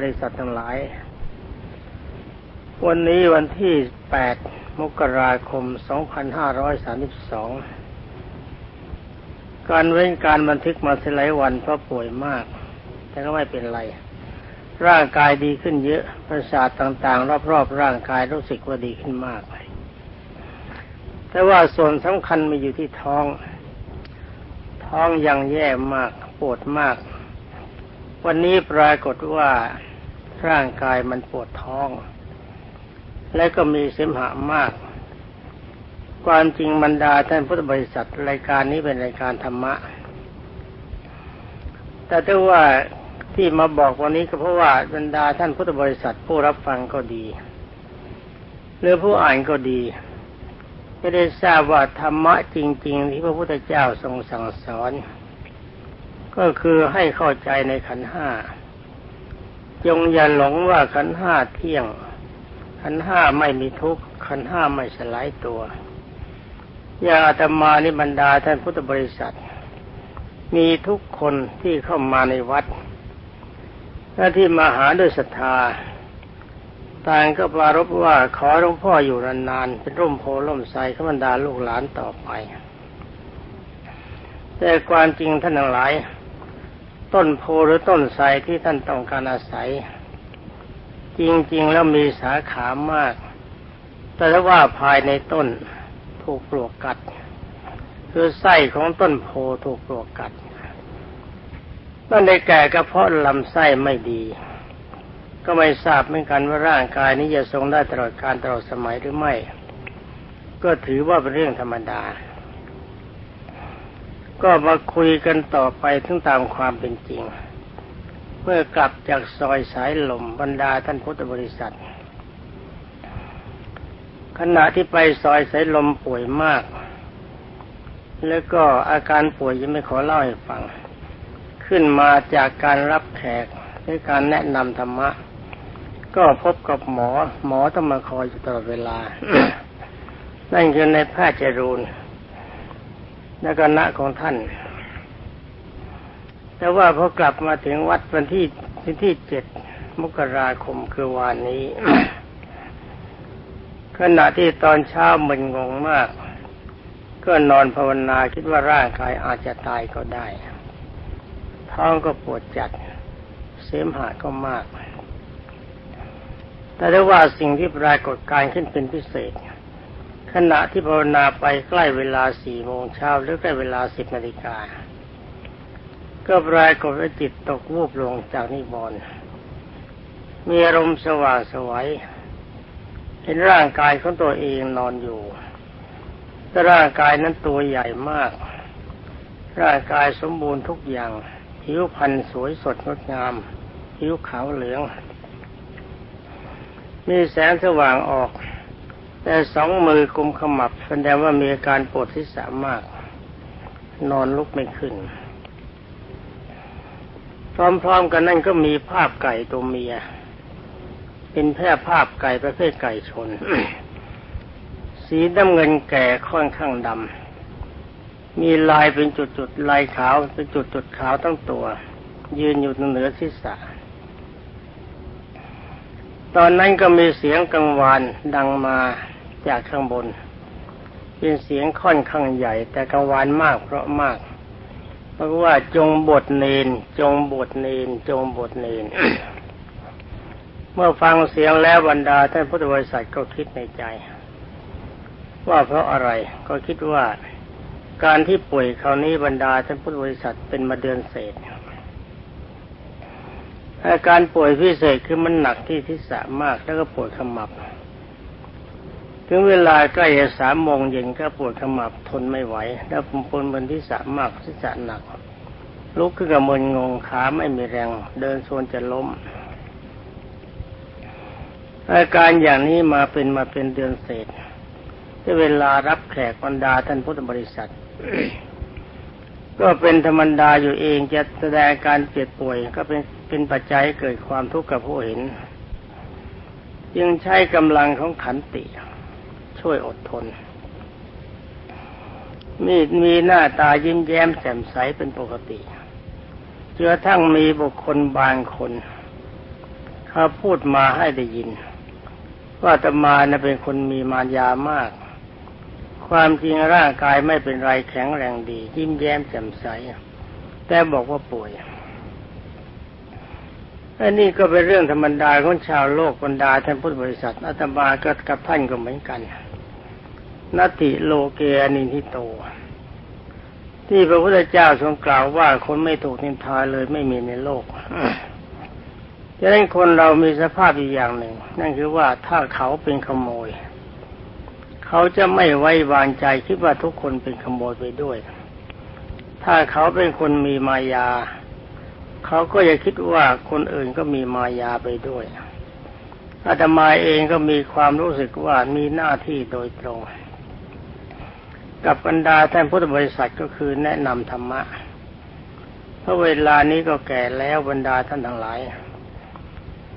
บริษัททั้งหลาย วันนี้วันที่ 8 มกราคม 2532 การเว้นการบันทึกมาสลายวันเพราะป่วยมาก แต่ก็ไม่เป็นไร ร่างกายดีขึ้นเยอะ ประสาทต่างๆ รอบๆ ร่างกายรู้สึกว่าดีขึ้นมาก แต่ว่าส่วนสำคัญมีอยู่ที่ท้อง ท้องยังแย่มาก ปวดมาก วันนี้ปรากฏว่าร่างกายมันปวดท้อง และก็มีเสมหะมาก ความจริงบรรดาท่านพุทธบริษัทรายการนี้เป็นรายการธรรมะ แต่ถ้าว่าที่มาบอกวันนี้ก็เพราะว่าบรรดาท่านพุทธบริษัทผู้รับฟังก็ดีหรือผู้อ่านก็ดีไม่ได้ทราบว่าธรรมะจริง ๆ ที่พระพุทธเจ้าทรงสั่งสอน ก็คือให้เข้าใจในขันห้าจงอย่าหลงว่าขันห้าเที่ยง ขันห้าไม่มีทุกข์ขันห้าไม่สลายตัวอย่าอาตมานิบรรดาท่านพุทธบริษัท มีทุกคนที่เข้ามาในวัดและที่มาหาด้วยศรัทธาต่างก็ปรารบว่าขอหลวงพ่ออยู่นานๆเป็นร่มโพล่มไทรขบรรดาลูกหลานต่อไป แต่ความจริงท่านทั้งหลาย ต้นโพหรือต้นไทรที่ท่านต้องการอาศัย จริงๆแล้วมีสาขามาก แต่ว่าภายในต้นถูกปลวกกัด คือไส้ของต้นโพถูกปลวกกัดนั่นในแก่กระเพาะลำไส้ไม่ดี ก็ไม่ทราบเหมือนกันว่าร่างกายนี้จะทรงได้ตลอดการตลอดสมัยหรือไม่ ก็ถือว่าเป็นเรื่องธรรมดา ก็มาคุยกันต่อไปถึงตามความเป็นจริง เมื่อกลับจากซอยสายลมบรรดาท่านพุทธบริษัท ขณะที่ไปซอยสายลมป่วยมาก แล้วก็อาการป่วยยังไม่ขอเล่าให้ฟัง ขึ้นมาจากการรับแขกด้วยการแนะนำธรรมะ ก็พบกับหมอ หมอต้องมาคอยอยู่ตลอดเวลา นั่นคือในแพทย์จรูน ในคณะของท่าน แต่ว่าพอกลับมาถึงวัดวันที่วันที่เจ็ดมกราคมคือวานนี้ ขณะที่ตอนเช้ามึนงงมาก ก็นอนภาวนาคิดว่าร่างกายอาจจะตายก็ได้ ท้องก็ปวดจัด เสมหะก็มาก แต่ได้ว่าสิ่งที่ปรากฏการขึ้นเป็นพิเศษ ขณะที่ภาวนาไปใกล้เวลาสี่โมงเช้าหรือใกล้เวลาสิบนาฬิกา ก็ปรายกฏว่าจิตตกวูบลงจากนิบอนมีอารมณ์สว่างสวัยเห็นร่างกายของตัวเองนอนอยู่แต่ร่างกายนั้นตัวใหญ่มาก ร่างกายสมบูรณ์ทุกอย่าง ผิวพรรณสวยสดงดงาม ผิวขาวเหลือง มีแสงสว่างออก แต่สองมือกุมขมับแสดงว่ามีอาการปวดที่สามาก นอนลุกไม่ขึ้น พร้อมๆกันนั่นก็มีภาพไก่ตัวเมีย เป็นแพร่ภาพไก่ประเภทไก่ชน สีดำเงินแก่ค่อนข้างดำ มีลายเป็นจุดๆลายขาวเป็นจุดๆขาวทั้งตัว ยืนอยู่เหนือศีรษะตอนนั้นก็มีเสียงกังวานดังมา จากข้างบน เป็นเสียงค่อนข้างใหญ่ แต่กังวานมากเพราะมาก เพราะว่าจงบทเนน จงบทเนน จงบทเนน เมื่อฟังเสียงแล้วบรรดาท่านพุทธบริษัทก็คิดในใจ ว่าเพราะอะไรก็คิดว่าการที่ป่วยคราวนี้บรรดาท่านพุทธบริษัทเป็นมาเดือนเศษอาการป่วยพิเศษคือมันหนักที่ทิศะมากแล้วก็ปวดขมับ ถึงเวลาใกล้จะสามโมงเย็นก็ปวดขมับทนไม่ไหว แล้วผมปนบนที่สามมากที่จะหนัก ลุกขึ้นกับมึนงงขาไม่มีแรง เดินโซนจะล้ม อาการอย่างนี้มาเป็นมาเป็นเดือนเศษที่เวลารับแขกบรรดาท่านพุทธบริษัท ก็เป็นธรรมดาอยู่เองจะแสดงการเจ็บป่วย ก็เป็นเป็นปัจจัยเกิดความทุกข์กับผู้เห็น จึงใช้กำลังของขันติ ช่วยอดทน มีมีหน้าตายิ้มแย้มแจ่มใสเป็นปกติเจอทั้งมีบุคคลบางคนเขาพูดมาให้ได้ยิน ว่าตมานะเป็นคนมีมารยามาก ความจริงร่างกายไม่เป็นไรแข็งแรงดี ยิ้มแย้มแจ่มใส แต่บอกว่าป่วยอันนี้ก็เป็นเรื่องธรรมดาของชาวโลกบรรดาท่านพุทธบริษัทอาตมาก็กับท่านก็เหมือนกัน นัตติโลเกอนิทิโต ที่พระพุทธเจ้าทรงกล่าวว่าคนไม่ถูกนินทาเลยไม่มีในโลกดังนั้นคนเรามีสภาพอีกอย่างหนึ่ง นั่นคือว่าถ้าเขาเป็นขโมย เขาจะไม่ไว้วางใจคิดว่าทุกคนเป็นขโมยไปด้วย ถ้าเขาเป็นคนมีมายา เขาก็จะคิดว่าคนอื่นก็มีมายาไปด้วยอาตมาเองก็มีความรู้สึกว่ามีหน้าที่โดยตรง กับบรรดาท่านพุทธบริษัทก็คือแนะนำธรรมะเพราะเวลานี้ก็แก่แล้วบรรดาท่านทั้งหลาย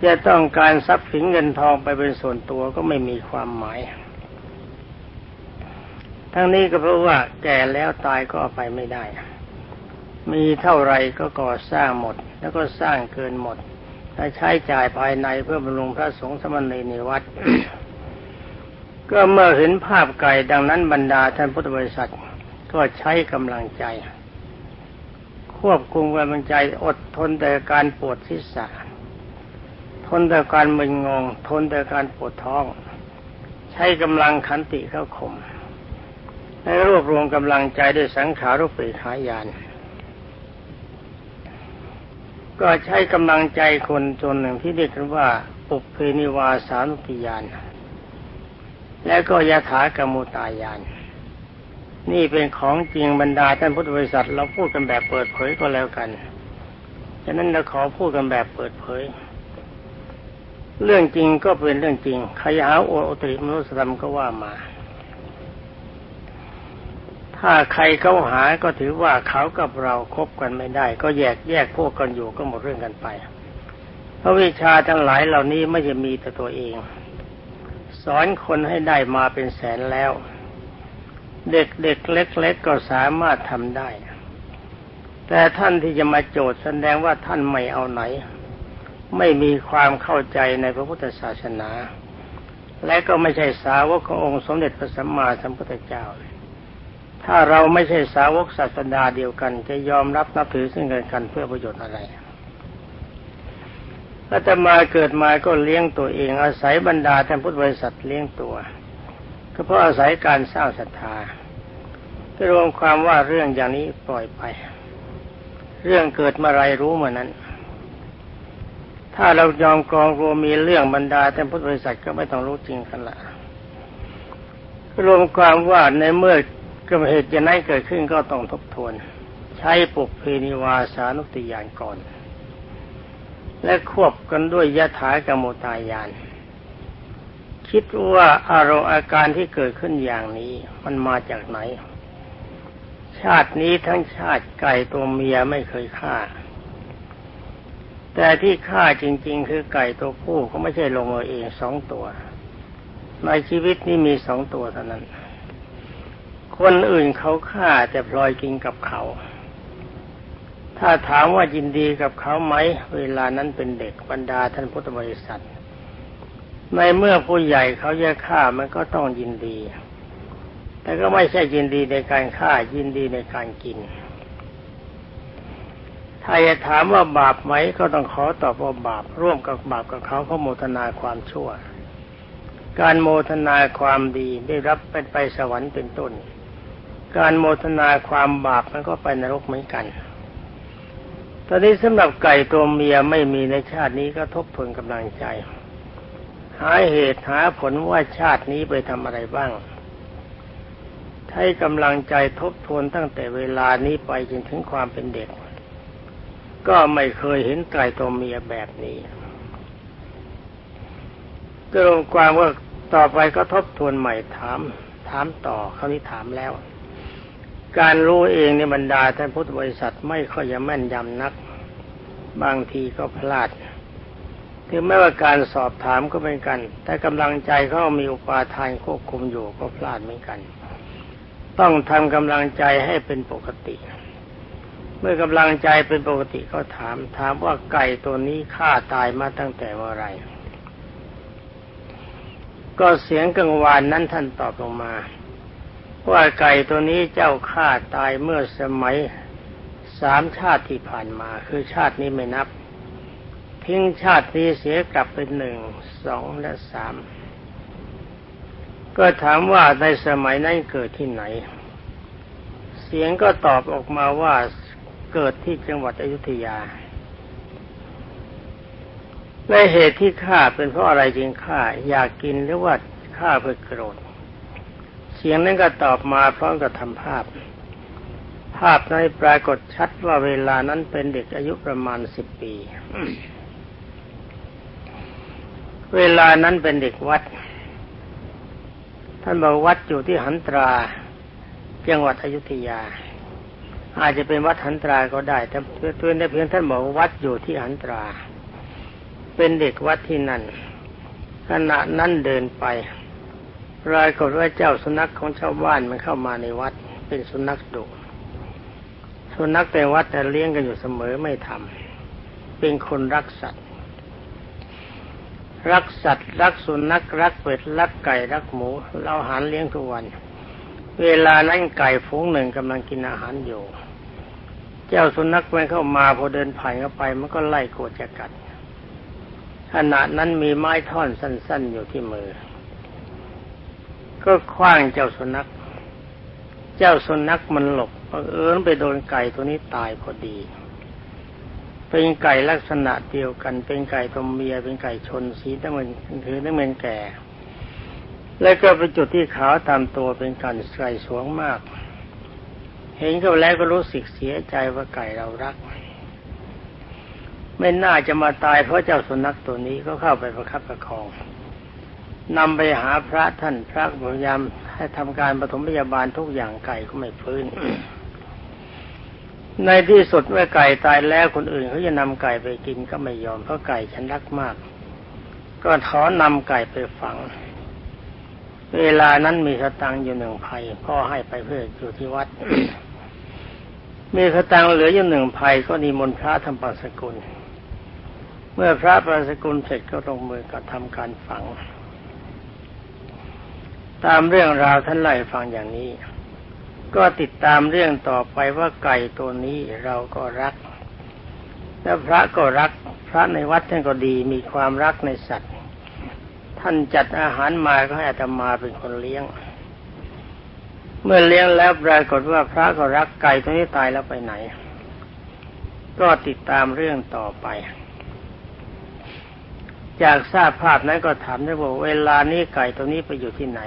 จะต้องการทรัพย์สินเงินทองไปเป็นส่วนตัวก็ไม่มีความหมาย ทั้งนี้ก็เพราะว่าแก่แล้วตายก็ไปไม่ได้ มีเท่าไรก็ก่อสร้างหมด แล้วก็สร้างเกินหมดถ้าใช้จ่ายภายในเพื่อบำรุงพระสงฆ์สมณีในวัด ก็เมื่อเห็นภาพไก่ดังนั้นบรรดาท่านพุทธบริษัทก็ใช้กำลังใจ ควบคุมกำลังใจอดทนแต่การปวดศีรษะทนแต่การมึนงง ทนแต่การปวดท้อง ใช้กำลังขันติเข้าข่มให้รวบรวมกำลังใจด้วยสังขารุปเปขายาน ก็ใช้กำลังใจคนจนหนึ่งที่เรียกกันว่าปุเพนิวาสานุติยาน และก็ยถากรรมุตายาน นี่เป็นของจริงบรรดาท่านพุทธบริษัท เราพูดกันแบบเปิดเผยก็แล้วกันฉะนั้นเราขอพูดกันแบบเปิดเผย เรื่องจริงก็เป็นเรื่องจริงใครหาโอโอตริมนุสธรรมก็ว่ามา ถ้าใครเขาหาก็ถือว่าเขากับเราครบกันไม่ได้ ก็แยกแยกพวกกันอยู่ก็หมดเรื่องกันไป เพราะวิชาทั้งหลายเหล่านี้ไม่จะมีแต่ตัวเอง อนคนให้ได้มาเป็นแสนแล้ว เด็กเด็กเล็ก ๆ ก็สามารถทำได้ แต่ท่านที่จะมาโจทย์แสดงว่าท่านไม่เอาไหน ไม่มีความเข้าใจในพระพุทธศาสนา และก็ไม่ใช่สาวกขององค์สมเด็จพระสัมมาสัมพุทธเจ้า ถ้าเราไม่ใช่สาวกศาสดาเดียวกัน จะยอมรับนับถือซึ่งกันกันเพื่อประโยชน์อะไร อาตมาเกิดมาก็เลี้ยงตัวเอง อาศัยบรรดาท่านพุทธบริษัทเลี้ยงตัว ก็เพราะอาศัยการสร้างศรัทธารวมความว่าเรื่องอย่างนี้ปล่อยไป เรื่องเกิดเมื่อไรรู้เมื่อนั้น ถ้าเรายอมกรองรวมมีเรื่องบรรดาแต่พุทธบริษัทก็ไม่ต้องรู้จริงกันละรวมความว่าในเมื่อกระเหตุจะนั้นเกิดขึ้นก็ต้องทบทวน ใช้ปุกเพนิวาสานุติยานก่อน และควบกันด้วยยะถากรรมตายาน คิดว่าอารมณ์อาการที่เกิดขึ้นอย่างนี้ มันมาจากไหน ชาตินี้ทั้งชาติไก่ตัวเมียไม่เคยฆ่า แต่ที่ฆ่าจริง ๆ คือไก่ตัวผู้เขาไม่ใช่ลงมาเองสองตัว ในชีวิตนี้มีสองตัวเท่านั้น คนอื่นเขาฆ่าแต่พลอยกินกับเขา ถ้าถามว่ายินดีกับเขาไหม เวลานั้นเป็นเด็กบรรดาท่านพุทธบริษัท ในเมื่อผู้ใหญ่เขาจะฆ่ามันก็ต้องยินดี แต่ก็ไม่ใช่ยินดีในการฆ่ายินดีในการกิน ถ้าจะถามว่าบาปไหมก็ต้องขอตอบว่าบาป ร่วมกับบาปกับเขาเขาโมทนาความชั่ว การโมทนาความดีได้รับเป็นไปสวรรค์เป็นต้น การโมทนาความบาปมันก็ไปนรกเหมือนกัน ตอนนี้สำหรับไก่ตัวเมียไม่มีในชาตินี้ก็ทบทวนกำลังใจ หาเหตุหาผลว่าชาตินี้ไปทำอะไรบ้างใช้กำลังใจทบทวนตั้งแต่เวลานี้ไปจนถึงความเป็นเด็ก ก็ไม่เคยเห็นไก่ตัวเมียแบบนี้ก็ลงความว่าต่อไปก็ทบทวนใหม่ถาม ถามต่อเขาวนี้ถามแล้ว การรู้เองในบรรดาท่านพุทธบริษัทไม่ค่อยจะแม่นยำนัก บางทีก็พลาดถึงแม้ว่าการสอบถามก็เป็นกัน แต่กำลังใจเขามีอุปาทานควบคุมอยู่ก็พลาดเหมือนกัน ต้องทำกำลังใจให้เป็นปกติ เมื่อกำลังใจเป็นปกติก็ถามถามว่าไก่ตัวนี้ฆ่าตายมาตั้งแต่เมื่อไร ก็เสียงกังวานนั้นท่านตอบลงมา ว่าไก่ตัวนี้เจ้าฆ่าตายเมื่อสมัยสามชาติที่ผ่านมา คือชาตินี้ไม่นับ ทิ้งชาตินี้เสียกลับเป็นหนึ่งสองและสามก็ถามว่าในสมัยนั้นเกิดที่ไหน เสียงก็ตอบออกมาว่าเกิดที่จังหวัดอยุธยาในเหตุที่ฆ่าเป็นเพราะอะไรจึงฆ่าอยากกินหรือว่าฆ่าเพื่อโกรธ เสียงนั้นก็ตอบมาพร้อมกับทำภาพ ภาพนั้นปรากฏชัดว่าเวลานั้นเป็นเด็กอายุประมาณสิบปี เวลานั้นเป็นเด็กวัด ท่านบอกวัดอยู่ที่หันตราจังหวัดอยุธยา อาจจะเป็นวัดหันตราก็ได้ แต่เพื่อนได้เพียงท่านบอกวัดอยู่ที่หันตรา เป็นเด็กวัดที่นั่นขณะนั้นเดินไป รายกฏว่าเจ้าสุนัขของชาวบ้านมันเข้ามาในวัด เป็นสุนัขดุสุนัขแต่วัดแต่เลี้ยงกันอยู่เสมอไม่ทำเป็นคนรักสัตว์ รักสัตว์ รักสุนัขรักเป็ดรักไก่รักหมู เราหารเลี้ยงทุกวัน เวลานั้นไก่ฝูงหนึ่งกำลังกินอาหารอยู่ เจ้าสุนัขมันเข้ามาพอเดินผ่านเข้าไป มันก็ไล่โกรธจะกัดขณะนั้นมีไม้ท่อนสั้น ๆ อยู่ที่มือ ก็คว้างเจ้าสุนัข เจ้าสุนัขมันหลบบังเอิญไปโดนไก่ตัวนี้ตายพอดี เป็นไก่ลักษณะเดียวกัน เป็นไก่ตัวเมีย เป็นไก่ชนสีน้ำเงินคือน้ำเงินแก่ แล้วก็เป็นจุดที่ขาวตามตัวเป็นกันไก่สวงมาก เห็นเขาแล้วก็รู้สึกเสียใจว่าไก่เรารัก ไม่น่าจะมาตายเพราะเจ้าสุนัขตัวนี้ก็เข้าไปประคับประคอง นำไปหาพระท่านพระพยายามให้ทำการปฐมพยาบาลทุกอย่างไก่ก็ไม่ฟื้น ในที่สุดเมื่อไก่ตายแล้วคนอื่นเขาจะนำไก่ไปกินก็ไม่ยอมเพราะไก่ฉันรักมาก ก็ขอนำไก่ไปฝัง เวลานั้นมีสตังอยู่หนึ่งภัยพ่อให้ไปเพื่ออยู่ที่วัด มีสตังเหลืออยู่หนึ่งภัยก็นิมนต์พระทำปัสกุล เมื่อพระประสกุลเสร็จก็ลงมือกระทำการฝัง ตามเรื่องราวท่านไล่ฟังอย่างนี้ ก็ติดตามเรื่องต่อไปว่าไก่ตัวนี้เราก็รัก และพระก็รัก พระในวัดท่านก็ดีมีความรักในสัตว์ ท่านจัดอาหารมาก็ให้อาตมาเป็นคนเลี้ยง เมื่อเลี้ยงแล้วปรากฏว่าพระก็รักไก่ตัวนี้ตายแล้วไปไหน ก็ติดตามเรื่องต่อไป จากทราบภาพนั้นก็ถามได้ว่าเวลานี้ไก่ตัวนี้ไปอยู่ที่ไหน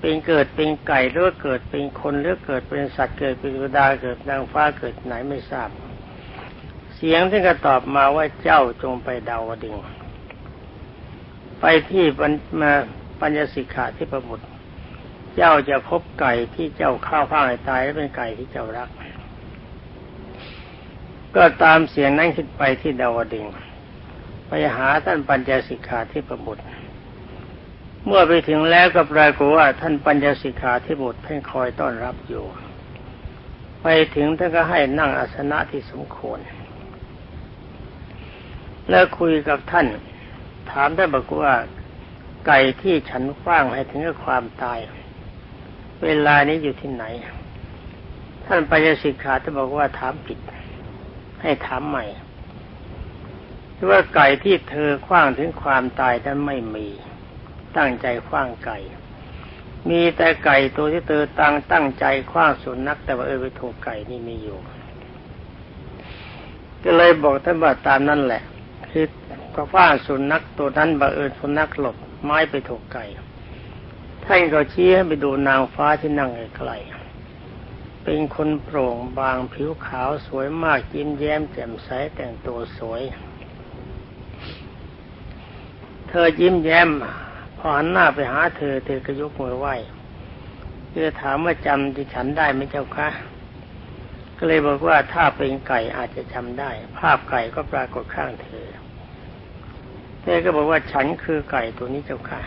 เป็นเกิดเป็นไก่หรือเกิดเป็นคนหรือเกิดเป็นสัตว์เกิดเป็นกระดาเกิดนางฟ้าเกิดไหนไม่ทราบ เสียงที่ก็ตอบมาว่าเจ้าจงไปดาวดึงไปที่มาปัญญสิกขาที่ประบุตรเจ้าจะพบไก่ที่เจ้าข้าวผ้าให้ตายและเป็นไก่ที่เจ้ารัก ก็ตามเสียงนั้นขึ้นไปที่ดาวดึง หาท่านปัญญสิกขาที่ประบุตร เมื่อไปถึงแล้วก็ปรากฏว่าท่านปัญญสิกขาที่บุตรท่านคอยต้อนรับอยู่ ไปถึงท่านก็ให้นั่งอาสนะที่สมควร แล้วคุยกับท่าน ถามท่านบอกว่าไก่ที่ฉันฟ้างให้ถึงกับความตาย เวลานี้อยู่ที่ไหน ท่านปัญญสิกขาท่านบอกว่าถามผิด ให้ถามใหม่ ว่าไก่ที่เธอคว้างถึงความตายนั้นไม่มี ตั้งใจคว้างไก่ มีแต่ไก่ตัวที่เธอตั้งตั้งใจคว้างสุนัขแต่ว่าเออไปถูกไก่นี่มีอยู่ ก็เลยบอกท่านว่าตามนั่นแหละ คือก็คว้างสุนัขตัวนั้นบังเอิญสุนัขหลบไม้ไปถูกไก่ท่านก็ชี้ให้ไปดูนางฟ้าที่นั่งไกลเป็นคนโปร่งบางผิวขาวสวยมากยิ้มแย้มแจ่มใสแต่งตัวสวย เธอยิ้มแย้มพอหันหน้าไปหาเธอ เธอก็ยกมือไหว้เธอถามว่าจำที่ฉันได้ไหมเจ้าคะก็เลยบอกว่าถ้าเป็นไก่อาจจะจำได้ ภาพไก่ก็ปรากฏข้างเธอเธอก็บอกว่าฉันคือไก่ตัวนี้เจ้าค่ะ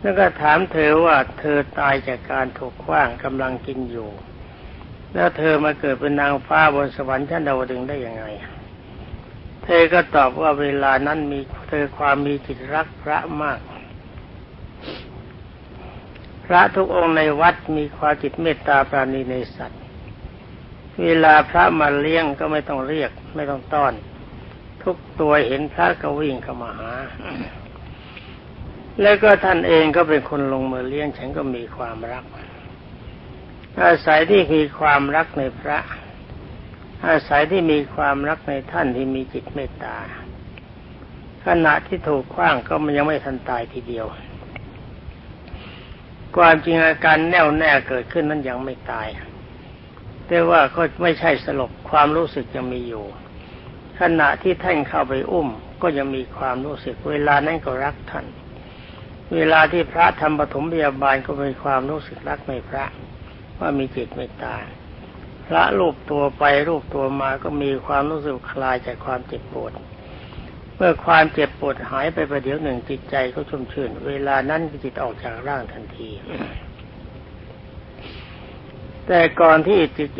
แล้วก็ถามเธอว่าเธอตายจากการถูกขว้างกำลังกินอยู่ แล้วเธอมาเกิดเป็นนางฟ้าบนสวรรค์ชั้นดาวดึงได้ยังไง เธอก็ตอบว่าเวลานั้นมีเธอความมีจิตรักพระมาก พระทุกองค์ในวัดมีความจิตเมตตาปราณีในสัตว์ เวลาพระมาเลี้ยงก็ไม่ต้องเรียก ไม่ต้องต้อน ทุกตัวเห็นพระก็วิ่งเข้ามาหา แล้วก็ท่านเองก็เป็นคนลงมือเลี้ยงฉันก็มีความรักอาศัยที่มีความรักในพระ อาศัยที่มีความรักในท่านที่มีจิตเมตตา ขณะที่ถูกคว้างก็มันยังไม่ทันตายทีเดียว ความจริงอาการแน่วแน่เกิดขึ้นนั้นยังไม่ตาย แต่ว่าก็ไม่ใช่สลบความรู้สึกยังมีอยู่ ขณะที่ท่านเข้าไปอุ้ม ก็ยังมีความรู้สึกเวลานั้นก็รักท่าน เวลาที่พระทำปฐมพยาบาลก็มีความรู้สึกรักในพระว่ามีจิตเมตตา พระรูปตัวไปรูปตัวมาก็มีความรู้สึกคลายจากความเจ็บปวด เมื่อความเจ็บปวดหายไปประเดี๋ยวหนึ่งจิตใจก็ชุ่มชื่น เวลานั้นจิตออกจากร่างทันที แต่ก่อนที่จิต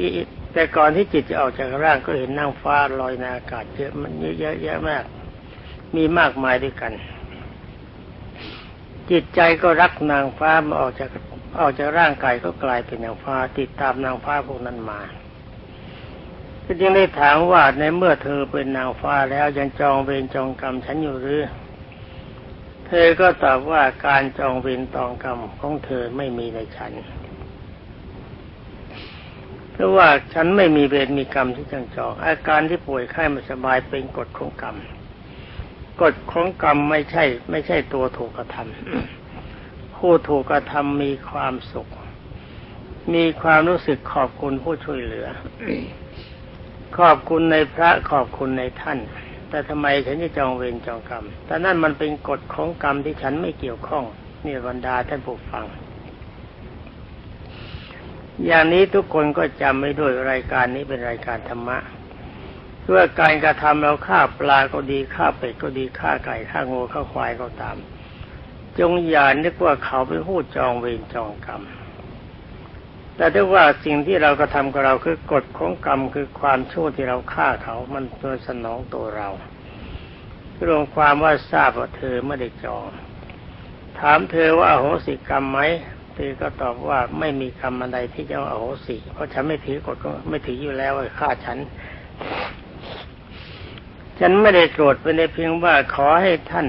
แต่ก่อนที่จิตจะออกจากร่างก็เห็นนั่งฟ้าลอยในอากาศเยอะมันเยอะแยะมาก มีมากมายด้วยกัน จิตใจก็รักนางฟ้ามาออกจาก ออกจากร่างกายก็กลายเป็นนางฟ้าติดตามนางฟ้าพวกนั้นมาก็จึงได้ถามว่าในเมื่อเธอเป็นนางฟ้าแล้วยังจองเวรจองกรรมฉันอยู่หรือ เธอก็ตอบว่าการจองเวรตองกรรมของเธอไม่มีในฉันเพราะว่าฉันไม่มีเวรมีกรรมที่จังจอง อาการที่ป่วยไข้ไม่สบายเป็นกฎของกรรมกฎของกรรมไม่ใช่ ไม่ใช่ตัวถูกกระทำ ผู้ถูกกระทำมีความสุข มีความรู้สึกขอบคุณผู้ช่วยเหลือ ขอบคุณในพระขอบคุณในท่าน แต่ทำไมฉันจะจองเวรจองกรรม แต่นั่นมันเป็นกฎของกรรมที่ฉันไม่เกี่ยวข้องนี่บรรดาท่านผู้ฟัง อย่างนี้ทุกคนก็จำไม่ด้วยรายการนี้เป็นรายการธรรมะเพื่อการกระทำเราฆ่าปลาก็ดีฆ่าเป็ดก็ดีฆ่าไก่ฆ่างูฆ่าควายก็ตาม จงอย่านึกว่าเขาเป็นผู้จองเวรจองกรรม แต่ถ้าว่าสิ่งที่เรากระทำกับเราคือกฎของกรรมคือความชั่วที่เราฆ่าเขา มันโดยสนองตัวเรารวมความว่าทราบว่าเธอไม่ได้จอง ถามเธอว่าอโหสิกรรมไหมเธอก็ตอบว่าไม่มีกรรมอะไรที่จะเอาโหสิ เพราะฉันไม่ถือกฎไม่ถืออยู่แล้วฆ่าฉัน ฉันไม่ได้โกรธเป็นในเพียงว่าขอให้ท่าน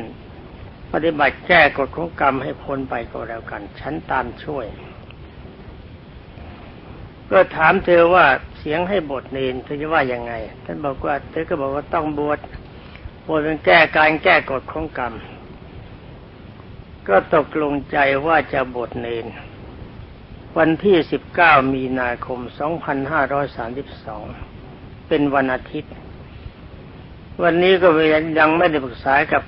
ปฏิบัติแก้กฎของกรรมให้พ้นไปก็แล้วกัน ฉันตามช่วย ก็ถามเธอว่าเสียงให้บทเนนเธอจะว่ายังไง ท่านบอกว่า เธอก็บอกว่าต้องบวชบวชเป็นแก้การแก้กฎของกรรม ก็ตกลงใจว่าจะบวชเนน วันที่ 19 มีนาคม 2532 เป็นวันอาทิตย์ วันนี้ก็ยังไม่ได้ปรึกษากับ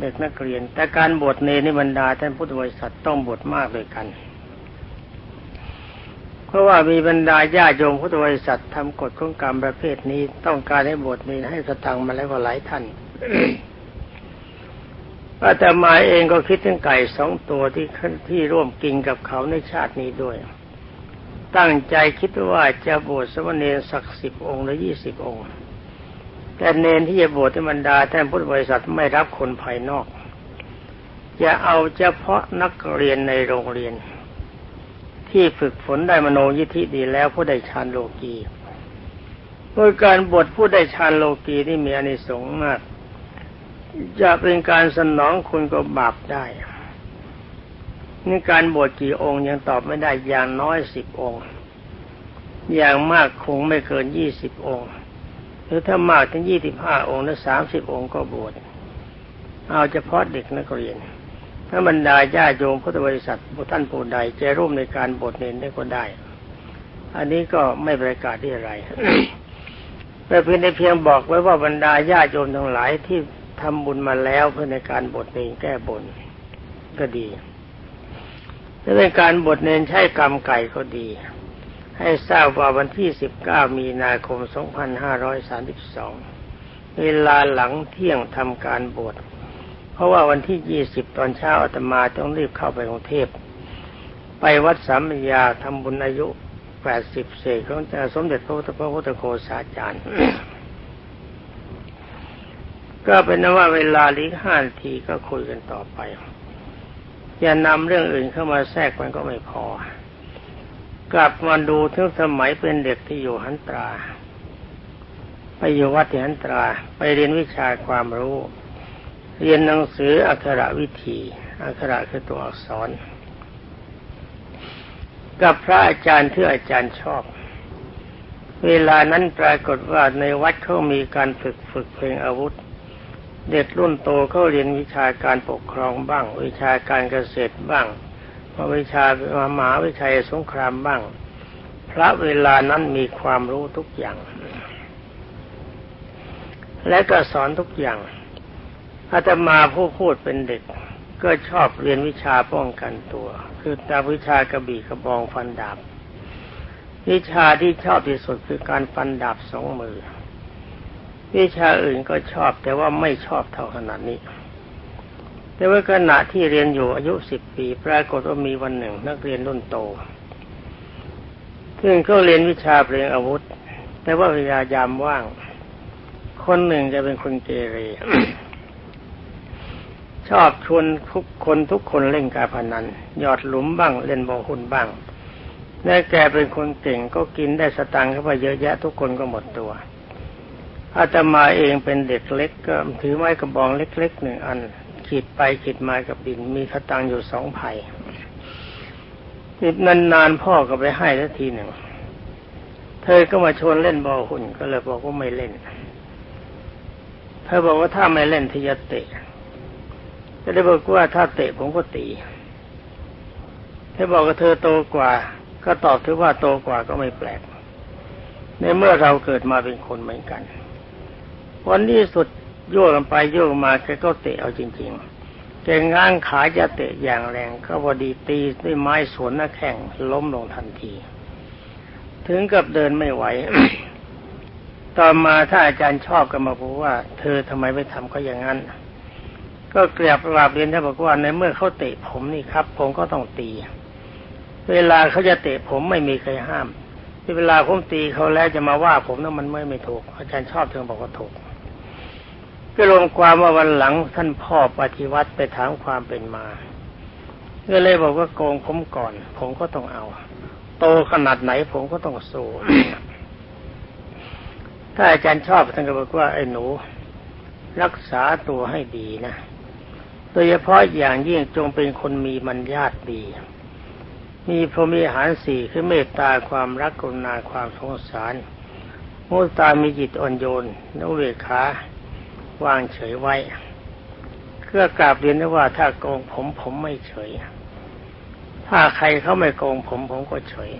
เด็กนักเรียน แต่การบวชเนนิบรรดาท่านพุทธบริษัทต้องบวชมากเลยกัน เพราะว่ามีบรรดาญาโยมพุทธบริษัททำกฎของกรรมประเภทนี้ ต้องการให้บวชเนให้สตังมาแล้วก็หลายท่านอาตมาเองก็คิดถึงไก่สองตัวที่ที่ร่วมกินกับเขาในชาตินี้ด้วย ตั้งใจคิดว่าจะบวชสมณีสักสิบองค์หรือยี่สิบองค์ แต่เนนที่จะบวชที่บรรดาท่านพุทธบริษัทไม่รับคนภายนอกจะเอาเฉพาะนักเรียนในโรงเรียน ที่ฝึกฝนได้มโนยิธิดีแล้วผู้ได้ฌานโลกีโดยการบวชผู้ได้ฌานโลกีที่มีอานิสงส์มากจะเป็นการสนองคุณก็บาปได้นี่การบวชกี่องค์ยังตอบไม่ได้อย่างน้อยสิบองค์ อย่างมากคงไม่เกินยี่สิบองค์ หรือถ้ามากถึงยี่สิบห้าองค์หรือสามสิบองค์ก็บวชเอาเฉพาะเด็กนักเรียน ถ้าบรรดาญาโยมพุทธบริษัทท่านผู้ใดจะร่วมในการบวชเนรได้ก็ได้ อันนี้ก็ไม่ประกาศที่อะไรแต่เพียงในเพียงบอกไว้ว่าบรรดาญาโยมทั้งหลายที่ทำบุญมาแล้วเพื่อในการบวชเนรแก้บนก็ดีถ้าเป็นการบวชเนรใช้กรรมไก่ก็ดี ให้ทราบว่าวันที่ 19 มีนาคม 2532 เวลาหลังเที่ยงทำการบวชเพราะว่าวันที่ 20 ตอนเช้าอาตมาต้องรีบเข้าไปกรุงเทพ ไปวัดสามัญญาทำบุญอายุแปดสิบเศษของสมเด็จพระพุทธพระพุทธโฆษาจารย์ ก็เป็นนว่าเวลาลีกห้านาทีก็คุยกันต่อไป อย่านำเรื่องอื่นเข้ามาแทรกมันก็ไม่พอ กลับมาดูถึงสมัยเป็นเด็กที่อยู่หันตรา ไปอยู่วัดที่หันตรา ไปเรียนวิชาความรู้ เรียนหนังสืออักขระวิธี อักขระคือตัวอักษร กับพระอาจารย์ที่อาจารย์ชอบ เวลานั้นปรากฏว่าในวัดเขามีการฝึกฝึกเพลงอาวุธ เด็กรุ่นโตเขาเรียนวิชาการปกครองบ้าง วิชาการเกษตรบ้าง วิชามหาวิชัยสงครามบ้าง พระเวลานั้นมีความรู้ทุกอย่าง และก็สอนทุกอย่างอาตมาผู้พูดเป็นเด็ก ก็ชอบเรียนวิชาป้องกันตัว คือตาวิชากระบี่กระบองฟันดาบ วิชาที่ชอบที่สุดคือการฟันดาบสองมือ วิชาอื่นก็ชอบแต่ว่าไม่ชอบเท่าขนาดนี้ แต่ว่าขณะที่เรียนอยู่อายุสิบปี ปรากฏว่ามีวันหนึ่ง นักเรียนรุ่นโต ซึ่งเขาเรียนวิชาเพลงอาวุธ แต่ว่าเวลายามว่าง คนหนึ่งจะเป็นคนเกเรชอบชวนทุกคนทุกคนเล่นการพนันหยอดหลุมบ้างเล่นบอหุ่นบ้างและแกเป็นคนเก่งก็กินได้สตังค์เข้าไปเยอะแยะทุกคนก็หมดตัวอาตมาเองเป็นเด็กเล็กก็ถือไม้กระบองเล็กๆหนึ่งอัน ขีดไปขีดมากับดิน มีขตังอยู่สองไผ่นานๆพ่อก็ไปให้ทัทีหนึ่ง เธอก็มาชวนเล่นบอลหุ่นก็เลยบอกว่าไม่เล่น เธอบอกว่าถ้าไม่เล่นที่จะเตะก็ได้บอกว่าถ้าเตะผมก็ตีเธอบอกว่าเธอโตกว่า ก็ตอบถือว่าโตกว่าก็ไม่แปลก ในเมื่อเราเกิดมาเป็นคนเหมือนกัน วันนี้สุด โยกกันไปโยกมาแกก็เตะเอาจริง ๆ แกง้างขาจะเตะอย่างแรง ก็พอดีตีด้วยไม้สวนหน้าแข้งล้มลงทันที ถึงกับเดินไม่ไหวต่อมาถ้าอาจารย์ชอบก็มาบอกว่า เธอทำไมไม่ทำเขาอย่างนั้น ก็เกลียบกราบเรียนท่านบอกว่าในเมื่อเขาเตะผมนี่ครับ ผมก็ต้องตี เวลาเขาจะเตะผมไม่มีใครห้ามที่เวลาผมตีเขาแล้วจะมาว่าผมนั้นมันไม่ไม่ถูก อาจารย์ชอบเธอบอกว่าถูก ก็ลงความว่าวันหลังท่านพ่อปฏิวัติไปถามความเป็นมาก็เลยบอกว่าโกงผมก่อน ผมก็ต้องเอา โตขนาดไหนผมก็ต้องสู้ถ้าอาจารย์ชอบท่านก็บอกว่าไอ้หนู รักษาตัวให้ดีนะโดยเฉพาะอย่างยิ่งจงเป็นคนมีมัญญาติดี มีพรหมีหารสี่คือเมตตาความรักกรุณาความสงสารมุตตามีจิตอ่อนโยนนุเวขา วางเฉยไว้เพื่อกราบเรียนว่าถ้าโกงผมผมไม่เฉย ถ้าใครเขาไม่โกงผมผมก็เฉย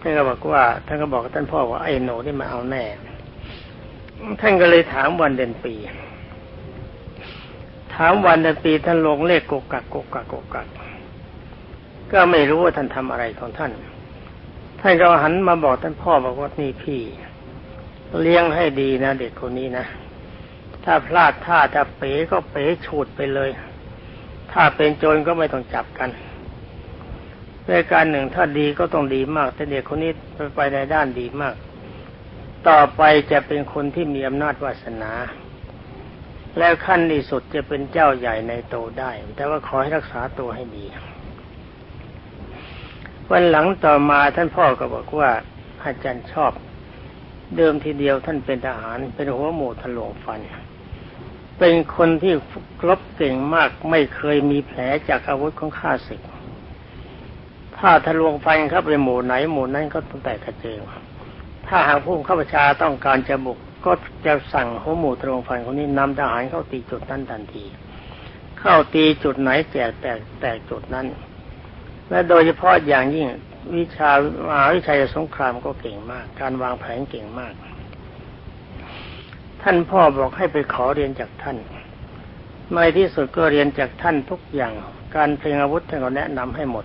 ท่านก็บอกว่าท่านก็บอกท่านพ่อว่าไอ้หนูนี่มาเอาแน่ ท่านก็เลยถามวันเดือนปี ถามวันเดือนปีท่านลงเลขกกักกกักกกักก็ไม่รู้ว่าท่านทำอะไรของท่าน ท่านก็หันมาบอกท่านพ่อบอกว่านี่พี่ เลี้ยงให้ดีนะเด็กคนนี้นะ ถ้าพลาดท่าถ้าเป๋ก็เป๋ฉูดไปเลย ถ้าเป็นโจรก็ไม่ต้องจับกันในการหนึ่งถ้าดีก็ต้องดีมาก แต่เด็กคนนี้ไปในด้านดีมาก ต่อไปจะเป็นคนที่มีอำนาจวาสนา แล้วขั้นที่สุดจะเป็นเจ้าใหญ่ในโตได้ แต่ว่าขอให้รักษาตัวให้ดี วันหลังต่อมาท่านพ่อก็บอกว่าอาจารย์ชอบ เดิมทีเดียวท่านเป็นทหารเป็นหัวหมู่ทะลวงฟัน เป็นคนที่รบเก่งมากไม่เคยมีแผลจากอาวุธของข้าศึกถ้าทะลวงฟันเข้าไปหมู่ไหนหมู่นั้นก็ต้องแตกกระเจิงถ้าหากผู้ข้าราชาต้องการจะบุกก็จะสั่งหัวหมู่ทะลวงฟันคนนี้นำทหารเข้าตีจุดนั้นทันที เข้าตีจุดไหนแจกแตกแตกจุดนั้น และโดยเฉพาะอย่างยิ่งวิชามหาวิชัยสงครามก็เก่งมาก การวางแผนเก่งมาก ท่านพ่อบอกให้ไปขอเรียนจากท่านในที่สุดก็เรียนจากท่านทุกอย่าง การเพลงอาวุธท่านก็แนะนำให้หมด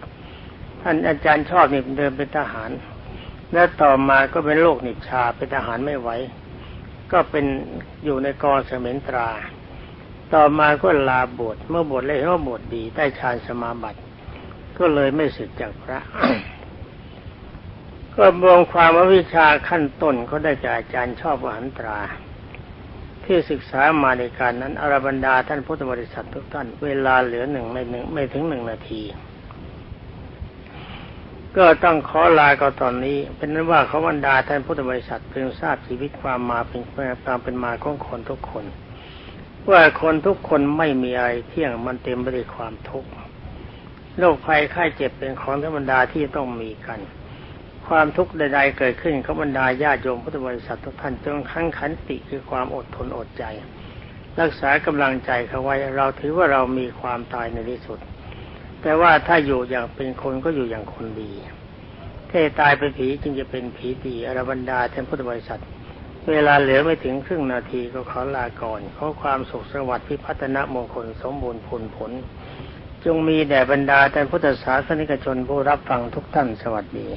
ท่านอาจารย์ชอบนี่เดินเป็นทหาร และต่อมาก็เป็นโรคนิชาเป็นทหารไม่ไหว ก็เป็นอยู่ในกองเสมนตรา ต่อมาก็ลาบวชเมื่อบวชเลยก็บวชดีได้ฌานสมาบัติ ก็เลยไม่สึกจากพระ ก็รวมความวิชาขั้นต้นก็ได้จากอาจารย์ชอบวหันตรา ที่ศึกษามาในการนั้นอรบรรดาท่านพุทธบริษัททุกท่าน เวลาเหลือหนึ่งไม่หนึ่งไม่ถึงหนึ่งนาที ก็ต้องขอลาก็ตอนนี้ เป็นนั้นว่าเขาบรรดาท่านพุทธบริษัทเพียงทราบชีวิตความมาเป็นความเป็นมาของคนทุกคน ว่าคนทุกคนไม่มีอะไรเที่ยงมันเต็มไปด้วยความทุกข์โรคภัยไข้เจ็บเป็นของธรรมดาที่ต้องมีกัน ความทุกข์ใดๆเกิดขึ้นเขาบรรดาญาโยมพุทธบริษัททุกท่านจงขั้งขันติคือความอดทนอดใจ รักษากำลังใจเขาไว้เราถือว่าเรามีความตายในที่สุด แต่ว่าถ้าอยู่อย่างเป็นคนก็อยู่อย่างคนดีถ้าตายเป็นผีจึงจะเป็นผีดีอรบรรดาท่านพุทธบริษัท เวลาเหลือไม่ถึงครึ่งนาทีก็ขอลาก่อนขอความสุขสวัสดิ์พิพัฒนมงคลสมบูรณ์ผลผล จงมีแด่บรรดาท่านพุทธศาสนิกชนผู้รับฟังทุกท่านสวัสดี